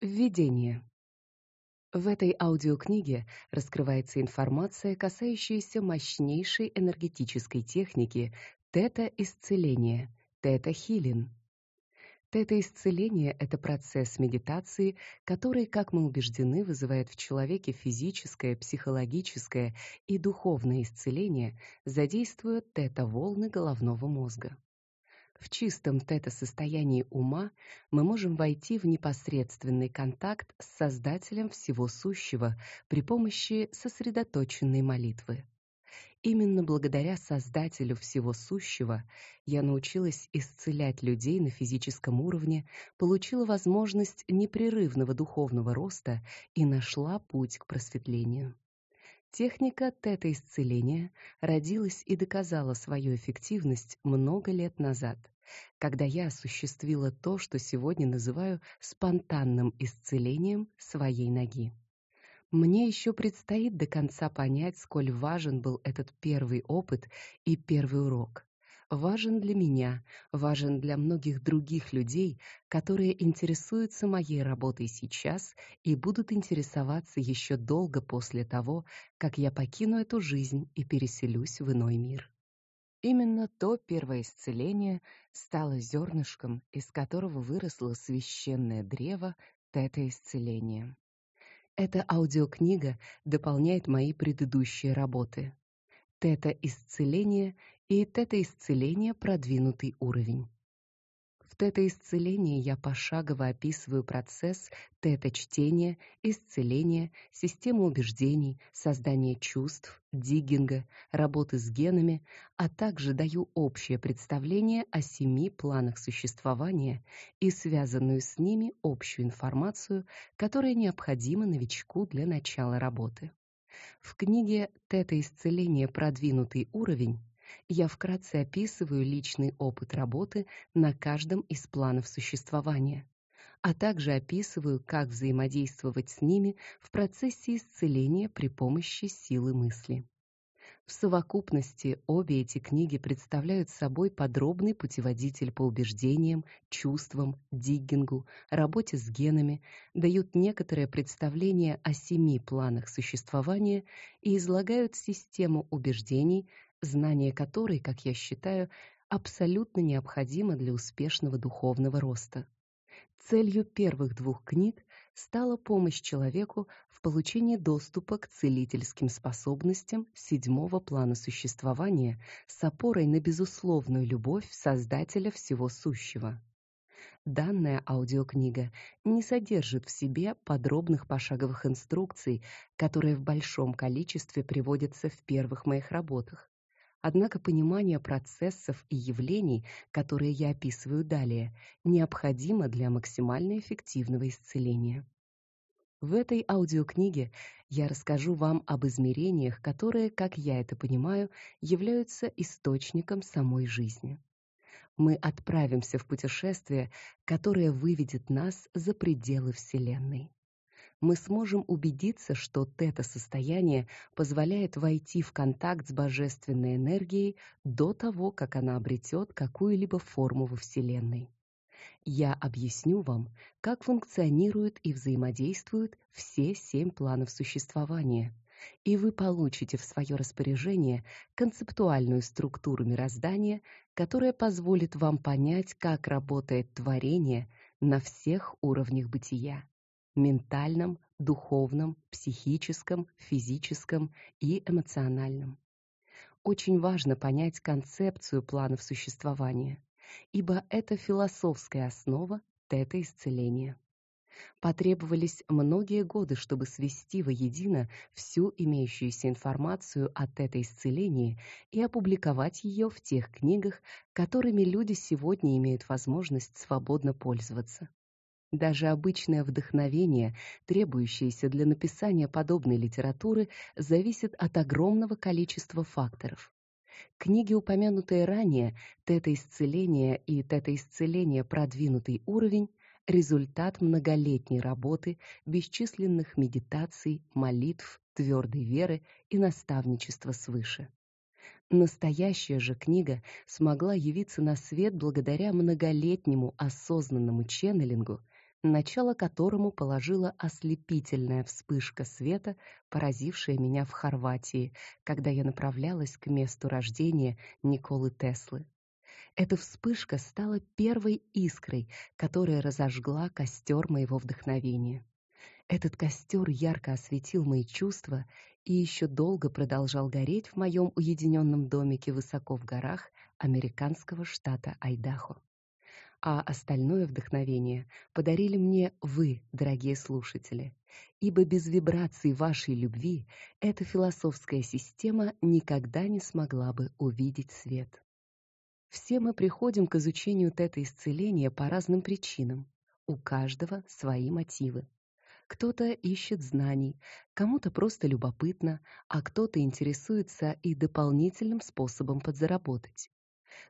Введение. В этой аудиокниге раскрывается информация, касающаяся мощнейшей энергетической техники тета-исцеления, тета-хилин. Тета-исцеление это процесс медитации, который, как мы убеждены, вызывает в человеке физическое, психологическое и духовное исцеление, задействуя тета-волны головного мозга. В чистом тета-состоянии ума мы можем войти в непосредственный контакт с Создателем всего сущего при помощи сосредоточенной молитвы. Именно благодаря Создателю всего сущего я научилась исцелять людей на физическом уровне, получила возможность непрерывного духовного роста и нашла путь к просветлению. Техника тета-исцеления родилась и доказала свою эффективность много лет назад, когда я осуществила то, что сегодня называю спонтанным исцелением своей ноги. Мне еще предстоит до конца понять, сколь важен был этот первый опыт и первый урок важен для меня, важен для многих других людей, которые интересуются моей работой сейчас и будут интересоваться еще долго после того, как я покину эту жизнь и переселюсь в иной мир. Именно то первое исцеление стало зернышком, из которого выросло священное древо тета-исцеления. Эта аудиокнига дополняет мои предыдущие работы. Тета-исцеление и тета-исцеление продвинутый уровень. В тета-исцелении я пошагово описываю процесс тета-чтения, исцеления, систему убеждений, создания чувств, диггинга, работы с генами, а также даю общее представление о семи планах существования и связанную с ними общую информацию, которая необходима новичку для начала работы. В книге Тета-исцеление продвинутый уровень я вкратце описываю личный опыт работы на каждом из планов существования, а также описываю, как взаимодействовать с ними в процессе исцеления при помощи силы мысли. В совокупности обе эти книги представляют собой подробный путеводитель по убеждениям, чувствам, диггингу, работе с генами, дают некоторое представление о семи планах существования и излагают систему убеждений, знание которой, как я считаю, абсолютно необходимо для успешного духовного роста. Целью первых двух книг стала помощь человеку в получении доступа к целительским способностям седьмого плана существования с опорой на безусловную любовь Создателя всего сущего. Данная аудиокнига не содержит в себе подробных пошаговых инструкций, которые в большом количестве приводятся в первых моих работах. Однако понимание процессов и явлений, которые я описываю далее, необходимо для максимально эффективного исцеления. В этой аудиокниге я расскажу вам об измерениях, которые, как я это понимаю, являются источником самой жизни. Мы отправимся в путешествие, которое выведет нас за пределы Вселенной мы сможем убедиться, что тета-состояние позволяет войти в контакт с божественной энергией до того, как она обретет какую-либо форму во Вселенной. Я объясню вам, как функционируют и взаимодействуют все семь планов существования, и вы получите в свое распоряжение концептуальную структуру мироздания, которая позволит вам понять, как работает творение на всех уровнях бытия ментальном, духовном, психическом, физическом и эмоциональном. Очень важно понять концепцию планов существования, ибо это философская основа тета-исцеления. Потребовались многие годы, чтобы свести воедино всю имеющуюся информацию о тета-исцелении и опубликовать ее в тех книгах, которыми люди сегодня имеют возможность свободно пользоваться. Даже обычное вдохновение, требующееся для написания подобной литературы, зависит от огромного количества факторов. Книги, упомянутые ранее, «Тета-исцеление» и «Тета-исцеление. Продвинутый уровень» — результат многолетней работы, бесчисленных медитаций, молитв, твердой веры и наставничества свыше. Настоящая же книга смогла явиться на свет благодаря многолетнему осознанному ченнелингу, начало которому положила ослепительная вспышка света, поразившая меня в Хорватии, когда я направлялась к месту рождения Николы Теслы. Эта вспышка стала первой искрой, которая разожгла костер моего вдохновения. Этот костер ярко осветил мои чувства и еще долго продолжал гореть в моем уединенном домике высоко в горах американского штата Айдахо. А остальное вдохновение подарили мне вы, дорогие слушатели, ибо без вибраций вашей любви эта философская система никогда не смогла бы увидеть свет. Все мы приходим к изучению тета-исцеления по разным причинам. У каждого свои мотивы. Кто-то ищет знаний, кому-то просто любопытно, а кто-то интересуется и дополнительным способом подзаработать.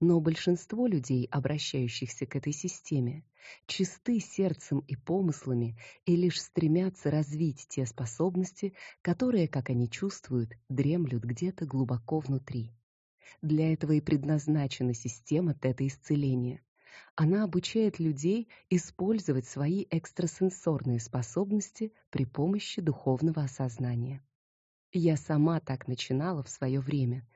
Но большинство людей, обращающихся к этой системе, чисты сердцем и помыслами и лишь стремятся развить те способности, которые, как они чувствуют, дремлют где-то глубоко внутри. Для этого и предназначена система тета-исцеления. Она обучает людей использовать свои экстрасенсорные способности при помощи духовного осознания. Я сама так начинала в свое время.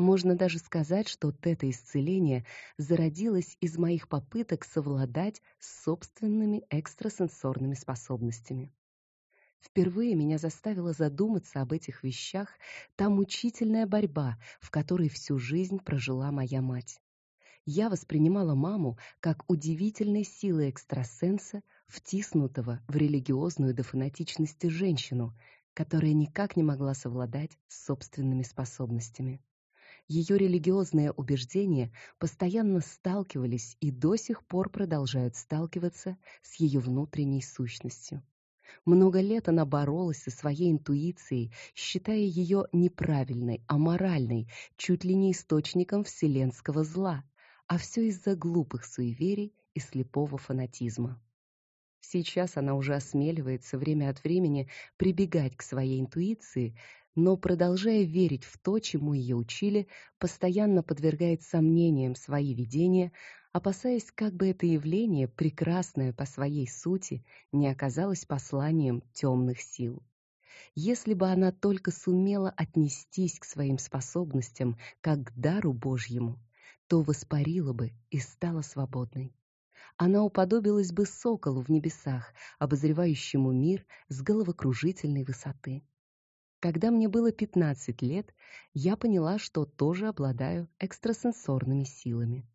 Можно даже сказать, что тета-исцеление зародилось из моих попыток совладать с собственными экстрасенсорными способностями. Впервые меня заставила задуматься об этих вещах та мучительная борьба, в которой всю жизнь прожила моя мать. Я воспринимала маму как удивительной силы экстрасенса, втиснутого в религиозную до фанатичности женщину, которая никак не могла совладать с собственными способностями. Ее религиозные убеждения постоянно сталкивались и до сих пор продолжают сталкиваться с ее внутренней сущностью. Много лет она боролась со своей интуицией, считая ее неправильной, аморальной, чуть ли не источником вселенского зла, а все из-за глупых суеверий и слепого фанатизма. Сейчас она уже осмеливается время от времени прибегать к своей интуиции, но продолжая верить в то, чему ее учили, постоянно подвергает сомнениям свои видения, опасаясь, как бы это явление, прекрасное по своей сути, не оказалось посланием темных сил. Если бы она только сумела отнестись к своим способностям как к дару Божьему, то воспарила бы и стала свободной. Она уподобилась бы соколу в небесах, обозревающему мир с головокружительной высоты. Когда мне было 15 лет, я поняла, что тоже обладаю экстрасенсорными силами.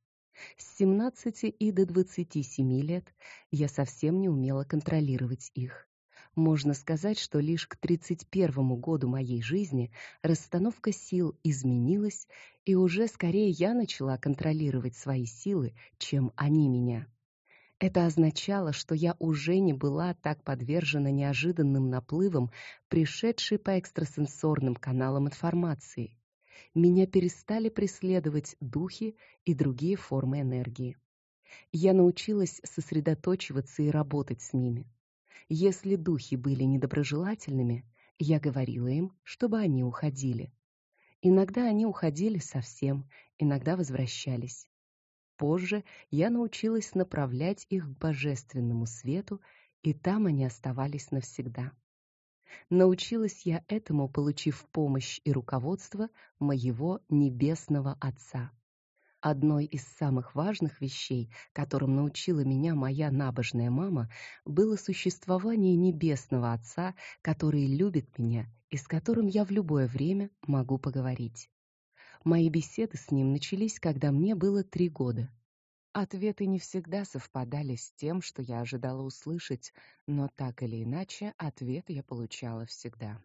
С 17 и до 27 лет я совсем не умела контролировать их. Можно сказать, что лишь к 31 году моей жизни расстановка сил изменилась, и уже скорее я начала контролировать свои силы, чем они меня. Это означало, что я уже не была так подвержена неожиданным наплывам, пришедшей по экстрасенсорным каналам информации. Меня перестали преследовать духи и другие формы энергии. Я научилась сосредотачиваться и работать с ними. Если духи были недоброжелательными, я говорила им, чтобы они уходили. Иногда они уходили совсем, иногда возвращались. Позже я научилась направлять их к божественному свету, и там они оставались навсегда. Научилась я этому, получив помощь и руководство моего небесного Отца. Одной из самых важных вещей, которым научила меня моя набожная мама, было существование небесного Отца, который любит меня и с которым я в любое время могу поговорить. Мои беседы с ним начались, когда мне было три года. Ответы не всегда совпадали с тем, что я ожидала услышать, но так или иначе ответ я получала всегда.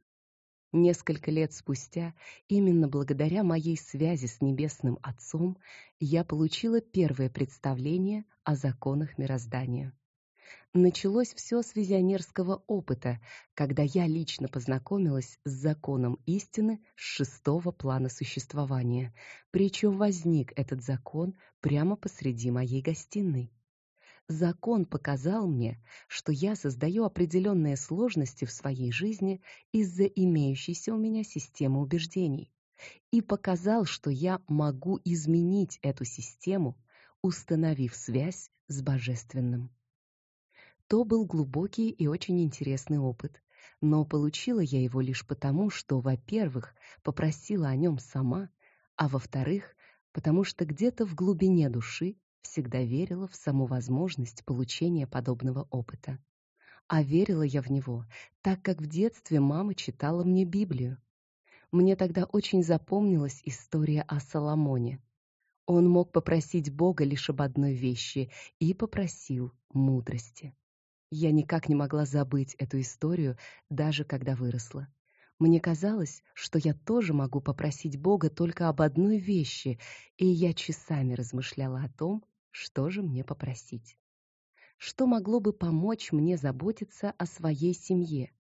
Несколько лет спустя, именно благодаря моей связи с небесным Отцом, я получила первое представление о законах мироздания. Началось все с визионерского опыта, когда я лично познакомилась с законом истины с шестого плана существования. Причем возник этот закон прямо посреди моей гостиной. Закон показал мне, что я создаю определенные сложности в своей жизни из-за имеющейся у меня системы убеждений, и показал, что я могу изменить эту систему, установив связь с божественным. То был глубокий и очень интересный опыт. Но получила я его лишь потому, что, во-первых, попросила о нем сама, а во-вторых, потому что где-то в глубине души всегда верила в саму возможность получения подобного опыта. А верила я в него, так как в детстве мама читала мне Библию. Мне тогда очень запомнилась история о Соломоне. Он мог попросить Бога лишь об одной вещи и попросил мудрости. Я никак не могла забыть эту историю, даже когда выросла. Мне казалось, что я тоже могу попросить Бога только об одной вещи, и я часами размышляла о том, что же мне попросить. Что могло бы помочь мне заботиться о своей семье?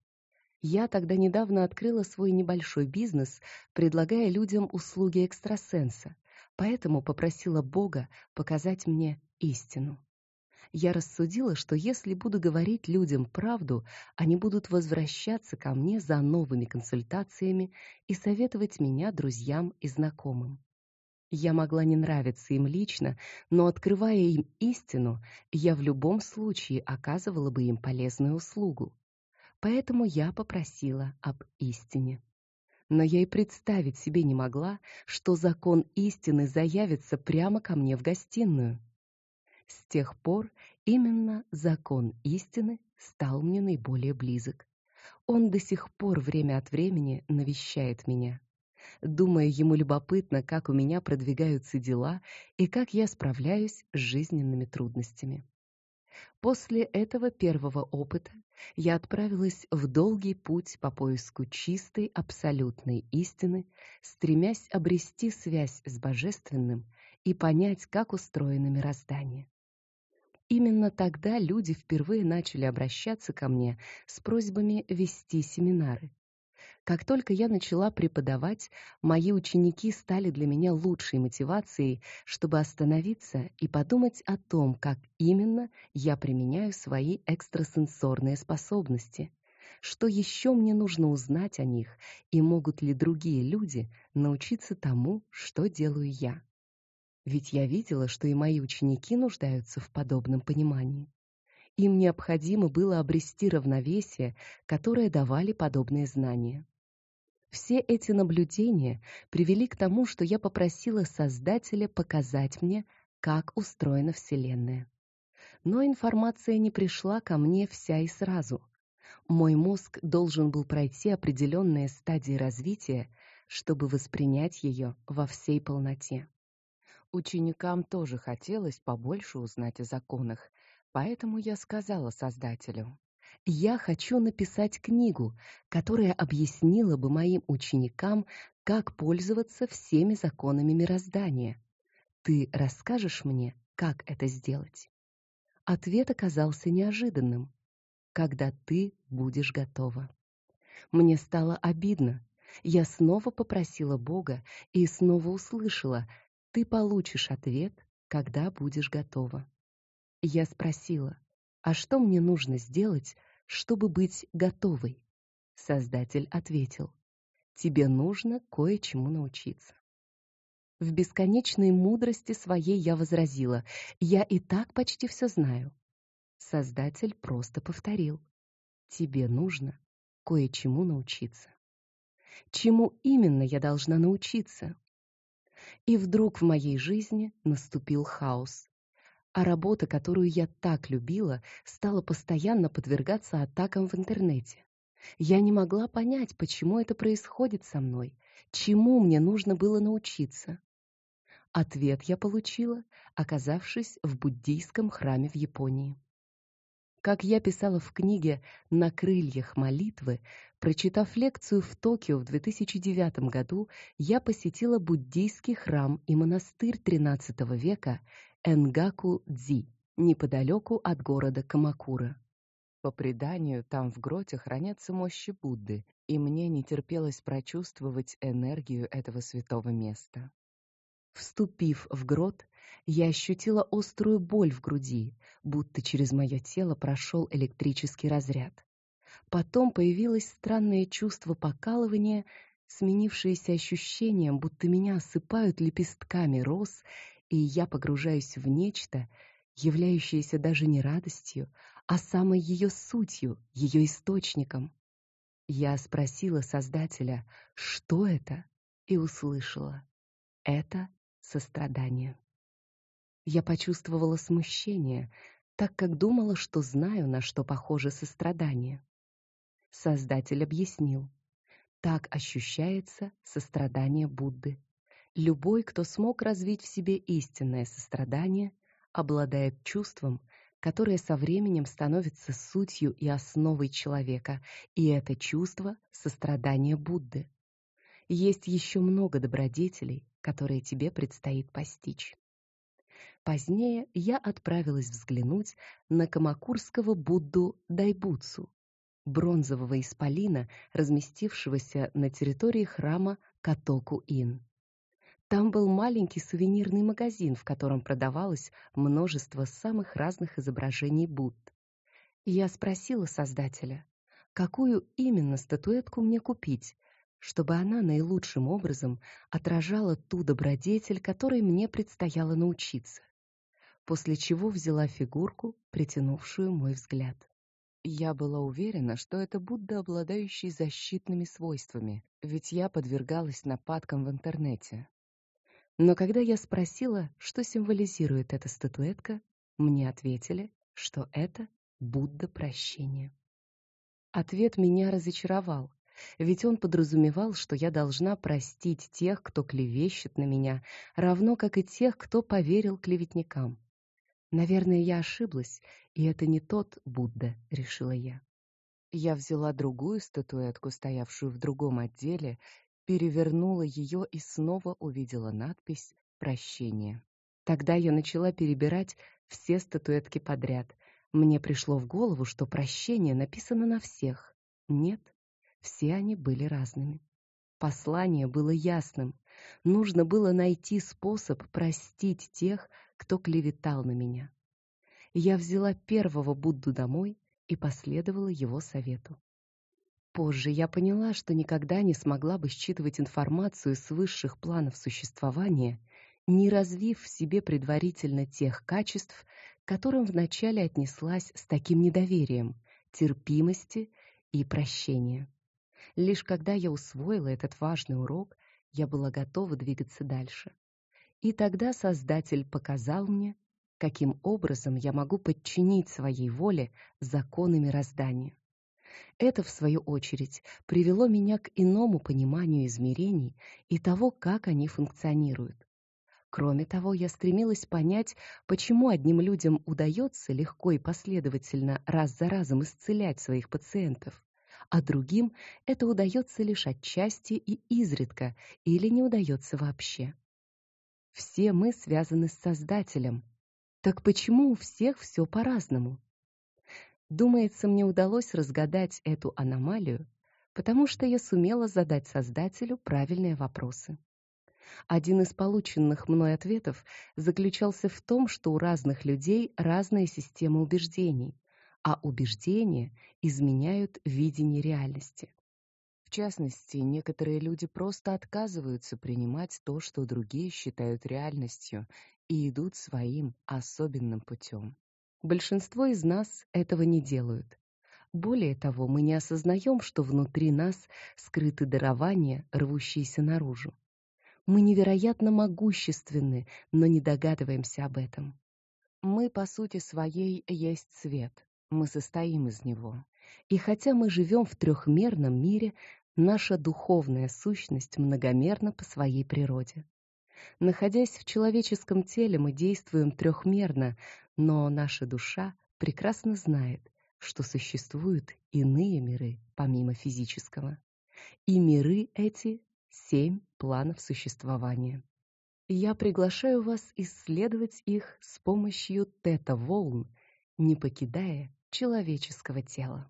Я тогда недавно открыла свой небольшой бизнес, предлагая людям услуги экстрасенса, поэтому попросила Бога показать мне истину. Я рассудила, что если буду говорить людям правду, они будут возвращаться ко мне за новыми консультациями и советовать меня друзьям и знакомым. Я могла не нравиться им лично, но открывая им истину, я в любом случае оказывала бы им полезную услугу поэтому я попросила об истине. Но я и представить себе не могла, что закон истины заявится прямо ко мне в гостиную. С тех пор именно закон истины стал мне наиболее близок. Он до сих пор время от времени навещает меня. Думаю, ему любопытно, как у меня продвигаются дела и как я справляюсь с жизненными трудностями. После этого первого опыта я отправилась в долгий путь по поиску чистой абсолютной истины, стремясь обрести связь с божественным и понять, как устроено мироздание. Именно тогда люди впервые начали обращаться ко мне с просьбами вести семинары. Как только я начала преподавать, мои ученики стали для меня лучшей мотивацией, чтобы остановиться и подумать о том, как именно я применяю свои экстрасенсорные способности. Что еще мне нужно узнать о них и могут ли другие люди научиться тому, что делаю я? Ведь я видела, что и мои ученики нуждаются в подобном понимании. Им необходимо было обрести равновесие, которое давали подобные знания. Все эти наблюдения привели к тому, что я попросила Создателя показать мне, как устроена Вселенная. Но информация не пришла ко мне вся и сразу. Мой мозг должен был пройти определенные стадии развития, чтобы воспринять ее во всей полноте. Ученикам тоже хотелось побольше узнать о законах, поэтому я сказала Создателю: я хочу написать книгу, которая объяснила бы моим ученикам, как пользоваться всеми законами мироздания. Ты расскажешь мне, как это сделать? Ответ оказался неожиданным. Когда ты будешь готова. Мне стало обидно. Я снова попросила Бога и снова услышала: ты получишь ответ, когда будешь готова. Я спросила: "А что мне нужно сделать, чтобы быть готовой?" Создатель ответил: "Тебе нужно кое-чему научиться". В бесконечной мудрости своей я возразила: "Я и так почти все знаю". Создатель просто повторил: "Тебе нужно кое-чему научиться". Чему именно я должна научиться? И вдруг в моей жизни наступил хаос а работа, которую я так любила, стала постоянно подвергаться атакам в интернете. Я не могла понять, почему это происходит со мной, чему мне нужно было научиться. Ответ я получила, оказавшись в буддийском храме в Японии. Как я писала в книге «На крыльях молитвы», прочитав лекцию в Токио в 2009 году, я посетила буддийский храм и монастырь XIII века Энгаку-дзи, неподалеку от города Камакура. По преданию, там в гроте хранятся мощи Будды, и мне не терпелось прочувствовать энергию этого святого места. Вступив в грот, я ощутила острую боль в груди, будто через мое тело прошел электрический разряд. Потом появилось странное чувство покалывания, сменившееся ощущением, будто меня осыпают лепестками роз и я погружаюсь в нечто, являющееся даже не радостью, а самой ее сутью, ее источником. Я спросила Создателя, что это, и услышала. Это сострадание. Я почувствовала смущение, так как думала, что знаю, на что похоже сострадание. Создатель объяснил. Так ощущается сострадание Будды. Любой, кто смог развить в себе истинное сострадание, обладает чувством, которое со временем становится сутью и основой человека, и это чувство сострадание Будды. Есть еще много добродетелей, которые тебе предстоит постичь. Позднее я отправилась взглянуть на камакурского Будду Дайбуцу, бронзового исполина, разместившегося на территории храма Катоку-ин. Там был маленький сувенирный магазин, в котором продавалось множество самых разных изображений Будд. Я спросила создателя, какую именно статуэтку мне купить, чтобы она наилучшим образом отражала ту добродетель, которой мне предстояло научиться после чего взяла фигурку, притянувшую мой взгляд. Я была уверена, что это Будда, обладающий защитными свойствами, ведь я подвергалась нападкам в интернете. Но когда я спросила, что символизирует эта статуэтка, мне ответили, что это Будда прощения. Ответ меня разочаровал, ведь он подразумевал, что я должна простить тех, кто клевещет на меня, равно как и тех, кто поверил клеветникам. Наверное, я ошиблась, и это не тот Будда, решила я. Я взяла другую статуэтку, стоявшую в другом отделе, перевернула ее и снова увидела надпись «Прощение». Тогда я начала перебирать все статуэтки подряд. Мне пришло в голову, что прощение написано на всех. Нет, все они были разными. Послание было ясным. Нужно было найти способ простить тех, кто клеветал на меня. Я взяла первого Будду домой и последовала его совету. Позже я поняла, что никогда не смогла бы считывать информацию с высших планов существования, не развив в себе предварительно тех качеств, к которым вначале отнеслась с таким недоверием, терпимости и прощения. Лишь когда я усвоила этот важный урок, я была готова двигаться дальше. И тогда Создатель показал мне, каким образом я могу подчинить своей воле законы мироздания. Это, в свою очередь, привело меня к иному пониманию измерений и того, как они функционируют. Кроме того, я стремилась понять, почему одним людям удается легко и последовательно раз за разом исцелять своих пациентов, а другим это удается лишь отчасти и изредка или не удается вообще. Все мы связаны с Создателем. Так почему у всех все по-разному? Думается, мне удалось разгадать эту аномалию, потому что я сумела задать Создателю правильные вопросы. Один из полученных мной ответов заключался в том, что у разных людей разная система убеждений, а убеждения изменяют видение реальности. В частности, некоторые люди просто отказываются принимать то, что другие считают реальностью, и идут своим особенным путем. Большинство из нас этого не делают. Более того, мы не осознаем, что внутри нас скрыты дарования, рвущиеся наружу. Мы невероятно могущественны, но не догадываемся об этом. Мы по сути своей есть свет. Мы состоим из него. И хотя мы живем в трехмерном мире, Наша духовная сущность многомерна по своей природе. Находясь в человеческом теле, мы действуем трехмерно, но наша душа прекрасно знает, что существуют иные миры помимо физического. И миры эти семь планов существования. Я приглашаю вас исследовать их с помощью тета-волн, не покидая человеческого тела.